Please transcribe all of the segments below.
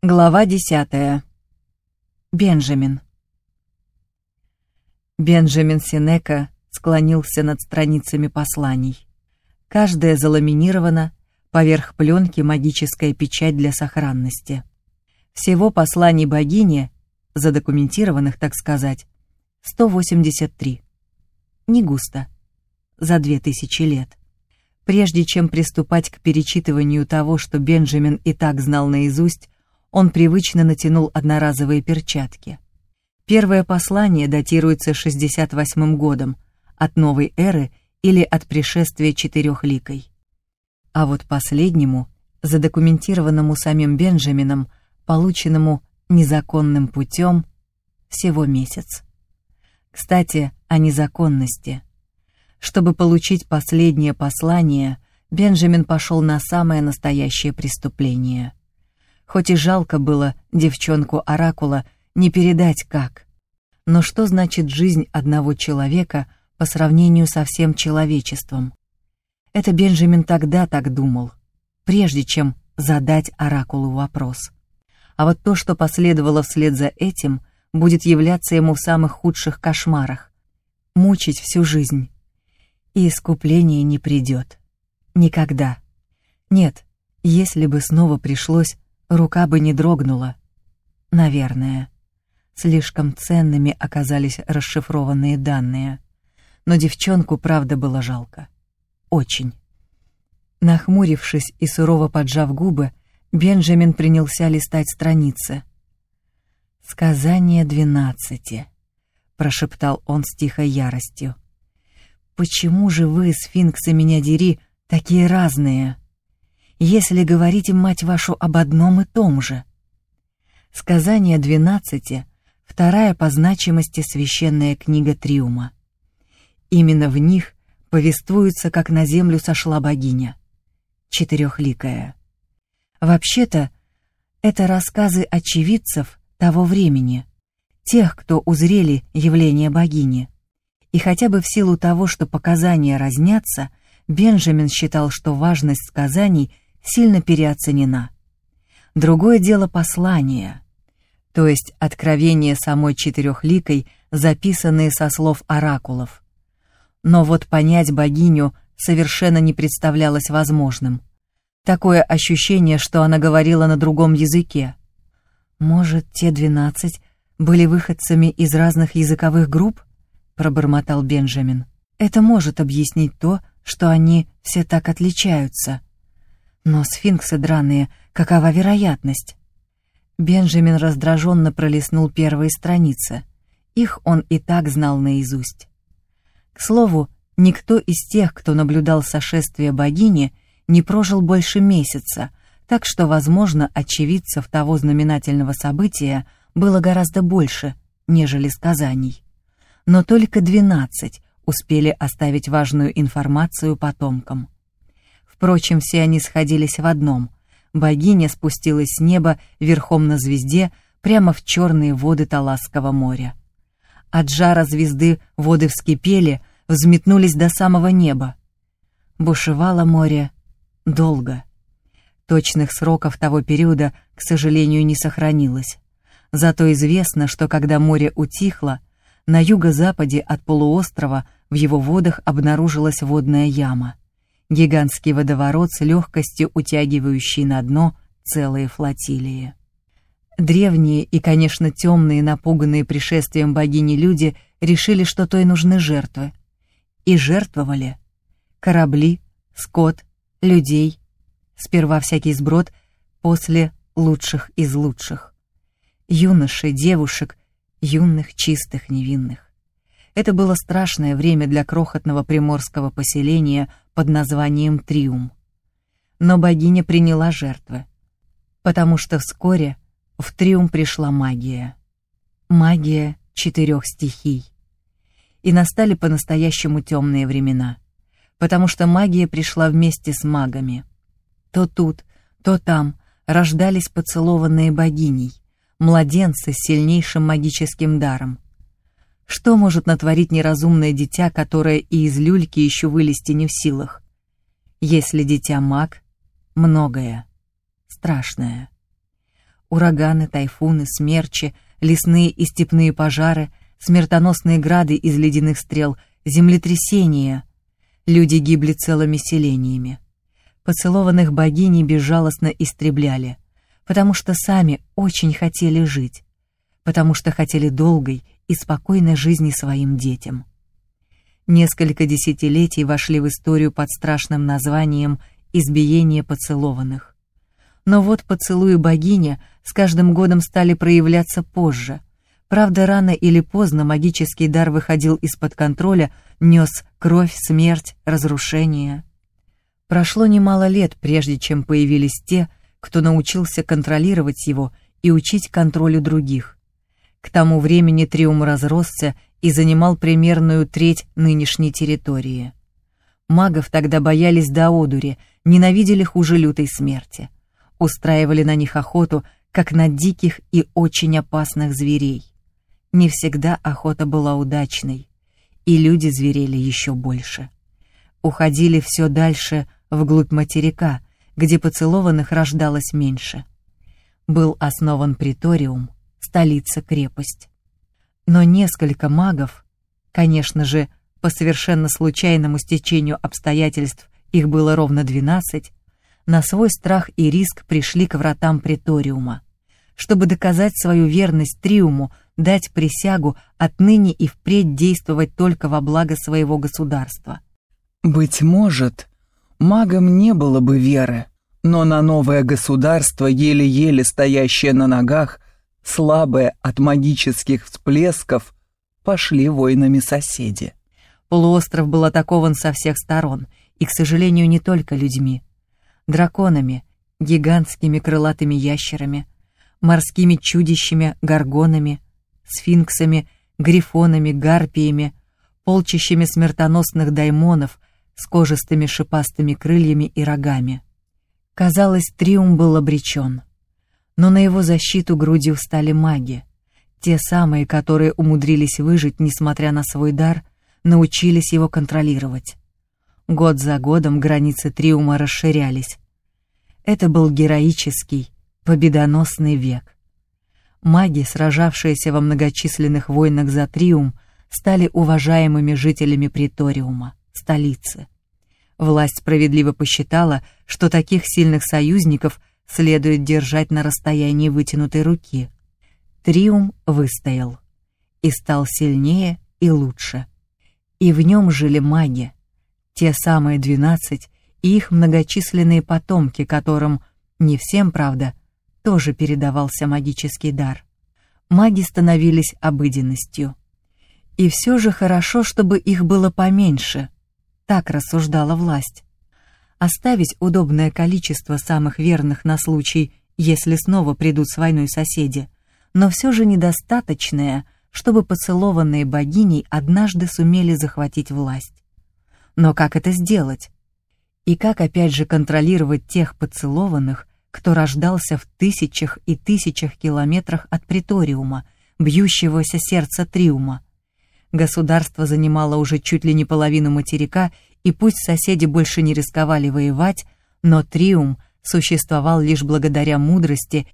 Глава десятая. Бенджамин. Бенджамин Синека склонился над страницами посланий. Каждая заламинирована, поверх пленки магическая печать для сохранности. Всего посланий богини, задокументированных, так сказать, 183. Не густо. За две тысячи лет. Прежде чем приступать к перечитыванию того, что Бенджамин и так знал наизусть, он привычно натянул одноразовые перчатки. Первое послание датируется 68 годом, от новой эры или от пришествия четырехликой. А вот последнему, задокументированному самим Бенджамином, полученному незаконным путем, всего месяц. Кстати, о незаконности. Чтобы получить последнее послание, Бенджамин пошел на самое настоящее преступление — Хоть и жалко было девчонку-оракула не передать как. Но что значит жизнь одного человека по сравнению со всем человечеством? Это Бенджамин тогда так думал, прежде чем задать оракулу вопрос. А вот то, что последовало вслед за этим, будет являться ему в самых худших кошмарах. Мучить всю жизнь. И искупление не придет. Никогда. Нет, если бы снова пришлось рука бы не дрогнула. Наверное. Слишком ценными оказались расшифрованные данные. Но девчонку правда было жалко. Очень. Нахмурившись и сурово поджав губы, Бенджамин принялся листать страницы. «Сказание двенадцати», — прошептал он с тихой яростью. «Почему же вы, сфинксы меня дери, такие разные?» Если говорите, мать вашу, об одном и том же. Сказание двенадцати — вторая по значимости священная книга Триума. Именно в них повествуется, как на землю сошла богиня, четырехликая. Вообще-то, это рассказы очевидцев того времени, тех, кто узрели явление богини. И хотя бы в силу того, что показания разнятся, Бенджамин считал, что важность сказаний — сильно переоценена. Другое дело послание, то есть откровение самой четырехликой, записанные со слов оракулов. Но вот понять богиню совершенно не представлялось возможным. Такое ощущение, что она говорила на другом языке. «Может, те двенадцать были выходцами из разных языковых групп?» — пробормотал Бенджамин. «Это может объяснить то, что они все так отличаются». Но сфинксы драные, какова вероятность? Бенджамин раздраженно пролистнул первые страницы. Их он и так знал наизусть. К слову, никто из тех, кто наблюдал сошествие богини, не прожил больше месяца, так что, возможно, очевидцев того знаменательного события было гораздо больше, нежели сказаний. Но только двенадцать успели оставить важную информацию потомкам. Впрочем, все они сходились в одном. Богиня спустилась с неба верхом на звезде прямо в черные воды Таласского моря. От жара звезды воды вскипели, взметнулись до самого неба. Бушевало море долго. Точных сроков того периода, к сожалению, не сохранилось. Зато известно, что когда море утихло, на юго-западе от полуострова в его водах обнаружилась водная яма гигантский водоворот с легкостью утягивающий на дно целые флотилии. Древние и, конечно, темные, напуганные пришествием богини люди решили, что той нужны жертвы. И жертвовали. Корабли, скот, людей. Сперва всякий сброд, после лучших из лучших. Юношей, девушек, юных, чистых, невинных. Это было страшное время для крохотного приморского поселения под названием Триум. Но богиня приняла жертвы, потому что вскоре в Триум пришла магия. Магия четырех стихий. И настали по-настоящему темные времена, потому что магия пришла вместе с магами. То тут, то там рождались поцелованные богиней, младенцы с сильнейшим магическим даром — что может натворить неразумное дитя, которое и из люльки еще вылезти не в силах? Если дитя маг, многое, страшное. ураганы, тайфуны, смерчи, лесные и степные пожары, смертоносные грады из ледяных стрел, землетрясения. Люди гибли целыми селениями. Поцелованных богиней безжалостно истребляли, потому что сами очень хотели жить, потому что хотели долгой и спокойной жизни своим детям. Несколько десятилетий вошли в историю под страшным названием «избиение поцелованных». Но вот поцелуи богиня с каждым годом стали проявляться позже. Правда, рано или поздно магический дар выходил из-под контроля, нес кровь, смерть, разрушение. Прошло немало лет, прежде чем появились те, кто научился контролировать его и учить контролю других. К тому времени Триум разросся и занимал примерную треть нынешней территории. Магов тогда боялись до одури, ненавидели хуже лютой смерти устраивали на них охоту, как на диких и очень опасных зверей. Не всегда охота была удачной, и люди зверели еще больше. Уходили все дальше, вглубь материка, где поцелованных рождалось меньше. Был основан приториум, столица-крепость. Но несколько магов, конечно же, по совершенно случайному стечению обстоятельств их было ровно двенадцать, на свой страх и риск пришли к вратам приториума. Чтобы доказать свою верность Триуму, дать присягу отныне и впредь действовать только во благо своего государства. Быть может, магам не было бы веры, но на новое государство, еле-еле стоящее на ногах, слабое от магических всплесков, пошли воинами соседи. Полуостров был атакован со всех сторон, и, к сожалению, не только людьми драконами, гигантскими крылатыми ящерами, морскими чудищами, горгонами, сфинксами, грифонами, гарпиями, полчищами смертоносных даймонов с кожистыми шипастыми крыльями и рогами. Казалось, Триум был обречен. Но на его защиту грудью встали маги. Те самые, которые умудрились выжить, несмотря на свой дар, научились его контролировать. Год за годом границы Триума расширялись. Это был героический, победоносный век. Маги, сражавшиеся во многочисленных войнах за Триум, стали уважаемыми жителями Приториума, столицы. Власть справедливо посчитала, что таких сильных союзников следует держать на расстоянии вытянутой руки. Триум выстоял и стал сильнее и лучше. И в нем жили маги, те самые двенадцать и их многочисленные потомки, которым, не всем, правда, тоже передавался магический дар. Маги становились обыденностью. И все же хорошо, чтобы их было поменьше, так рассуждала власть. Оставить удобное количество самых верных на случай, если снова придут с войной соседи, но все же недостаточное, чтобы поцелованные богиней однажды сумели захватить власть. Но как это сделать? И как опять же контролировать тех поцелованных, кто рождался в тысячах и тысячах километрах от приториума, бьющегося сердца Триума? Государство занимало уже чуть ли не половину материка, и пусть соседи больше не рисковали воевать, но Триум существовал лишь благодаря мудрости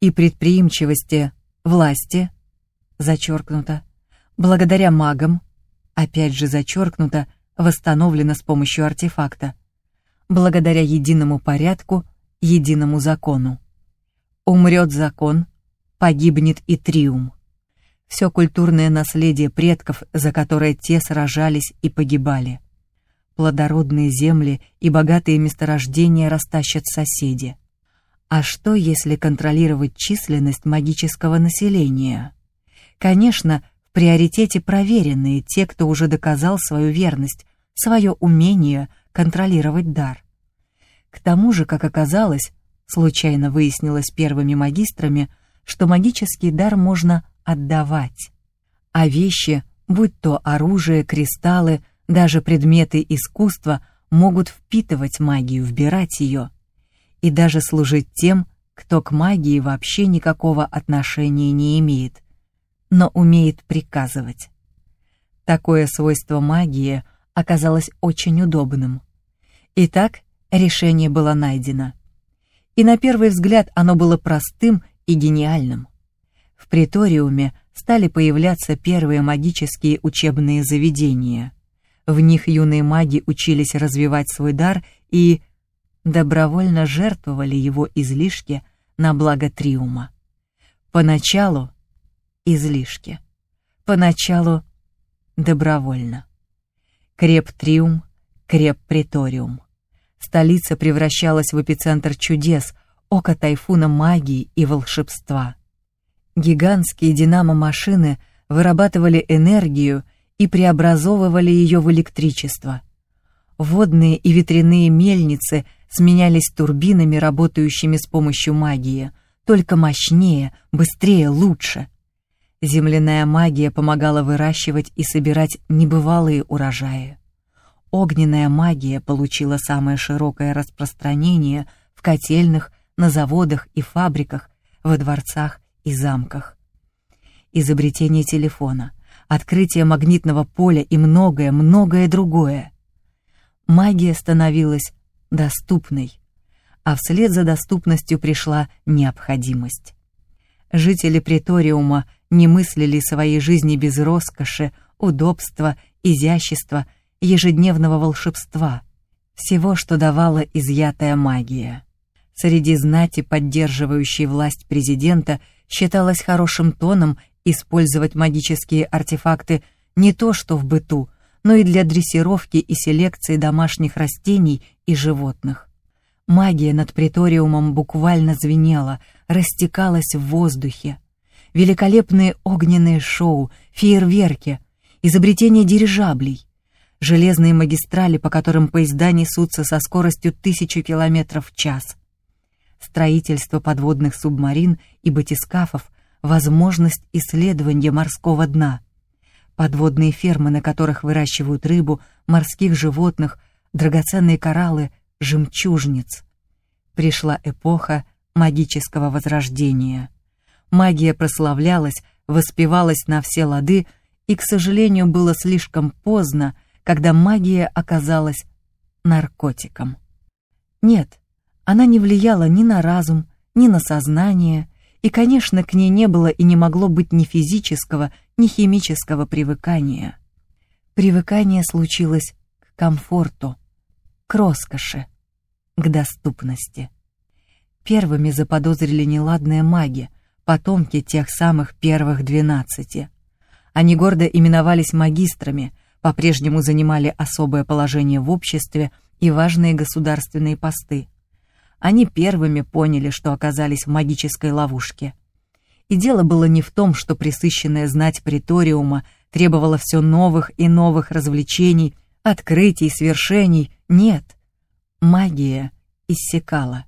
и предприимчивости власти, зачеркнуто, благодаря магам, опять же зачеркнуто, восстановлена с помощью артефакта, благодаря единому порядку, единому закону. Умрет закон, погибнет и триум. Все культурное наследие предков, за которое те сражались и погибали. Плодородные земли и богатые месторождения растащат соседи. А что, если контролировать численность магического населения? Конечно, в приоритете проверенные, те, кто уже доказал свою верность, свое умение контролировать дар. К тому же, как оказалось, случайно выяснилось первыми магистрами, что магический дар можно отдавать. А вещи, будь то оружие, кристаллы, даже предметы искусства, могут впитывать магию, вбирать ее. И даже служить тем, кто к магии вообще никакого отношения не имеет, но умеет приказывать. Такое свойство магии — оказалось очень удобным. Итак, решение было найдено. И на первый взгляд оно было простым и гениальным. В приториуме стали появляться первые магические учебные заведения. В них юные маги учились развивать свой дар и добровольно жертвовали его излишки на благо Триума. Поначалу излишки. Поначалу добровольно. Креп Триум, креп Приториум. Столица превращалась в эпицентр чудес, око тайфуна магии и волшебства. Гигантские динамо-машины вырабатывали энергию и преобразовывали ее в электричество. Водные и ветряные мельницы сменялись турбинами, работающими с помощью магии, только мощнее, быстрее, лучше. Земляная магия помогала выращивать и собирать небывалые урожаи. Огненная магия получила самое широкое распространение в котельных, на заводах и фабриках, во дворцах и замках. Изобретение телефона, открытие магнитного поля и многое-многое другое. Магия становилась доступной, а вслед за доступностью пришла необходимость. Жители Приториума не мыслили своей жизни без роскоши, удобства, изящества, ежедневного волшебства, всего, что давала изъятая магия. Среди знати, поддерживающей власть президента, считалось хорошим тоном использовать магические артефакты не то что в быту, но и для дрессировки и селекции домашних растений и животных. Магия над приториумом буквально звенела, растекалась в воздухе. Великолепные огненные шоу, фейерверки, изобретение дирижаблей, железные магистрали, по которым поезда несутся со скоростью тысячи километров в час, строительство подводных субмарин и батискафов, возможность исследования морского дна, подводные фермы, на которых выращивают рыбу, морских животных, драгоценные кораллы, жемчужниц. Пришла эпоха магического возрождения. Магия прославлялась, воспевалась на все лады, и, к сожалению, было слишком поздно, когда магия оказалась наркотиком. Нет, она не влияла ни на разум, ни на сознание, и, конечно, к ней не было и не могло быть ни физического, ни химического привыкания. Привыкание случилось к комфорту, к роскоши, к доступности. Первыми заподозрили неладные маги, потомки тех самых первых двенадцати. Они гордо именовались магистрами, по-прежнему занимали особое положение в обществе и важные государственные посты. Они первыми поняли, что оказались в магической ловушке. И дело было не в том, что присыщенная знать приториума требовала все новых и новых развлечений, открытий, свершений. Нет. Магия иссякала.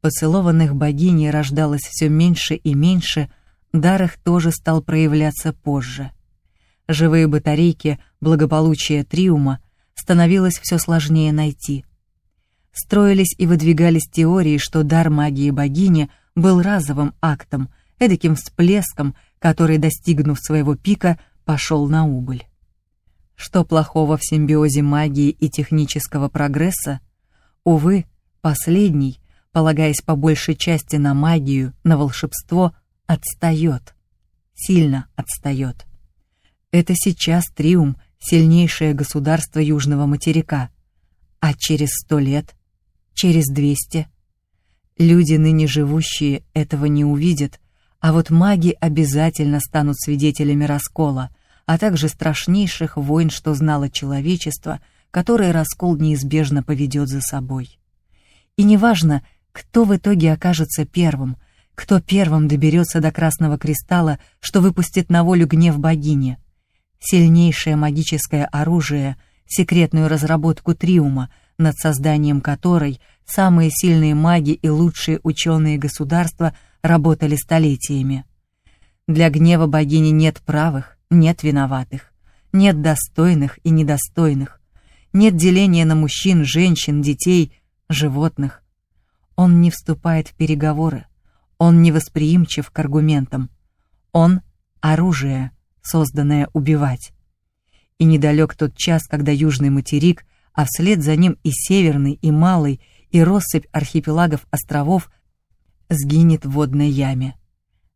Поцелованных богиней рождалось все меньше и меньше, дар их тоже стал проявляться позже. Живые батарейки благополучия Триума становилось все сложнее найти — строились и выдвигались теории, что дар магии богини был разовым актом, эдаким всплеском, который, достигнув своего пика, пошел на убыль. Что плохого в симбиозе магии и технического прогресса? Увы, последний, полагаясь по большей части на магию, на волшебство, отстает. Сильно отстает. Это сейчас Триум — сильнейшее государство Южного материка. А через сто лет через двести. Люди, ныне живущие, этого не увидят, а вот маги обязательно станут свидетелями раскола, а также страшнейших войн, что знало человечество, которое раскол неизбежно поведет за собой. И неважно, кто в итоге окажется первым, кто первым доберется до Красного Кристалла, что выпустит на волю гнев богини. Сильнейшее магическое оружие, секретную разработку Триума, над созданием которой самые сильные маги и лучшие ученые государства работали столетиями. Для гнева богини нет правых, нет виноватых, нет достойных и недостойных, нет деления на мужчин, женщин, детей, животных. Он не вступает в переговоры, он не восприимчив к аргументам. Он — оружие, созданное убивать. И недалек тот час, когда Южный материк а вслед за ним и Северный, и Малый, и россыпь архипелагов островов сгинет в водной яме.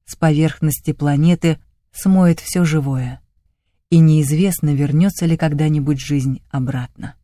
с поверхности планеты смоет все живое. И неизвестно, вернется ли когда-нибудь жизнь обратно.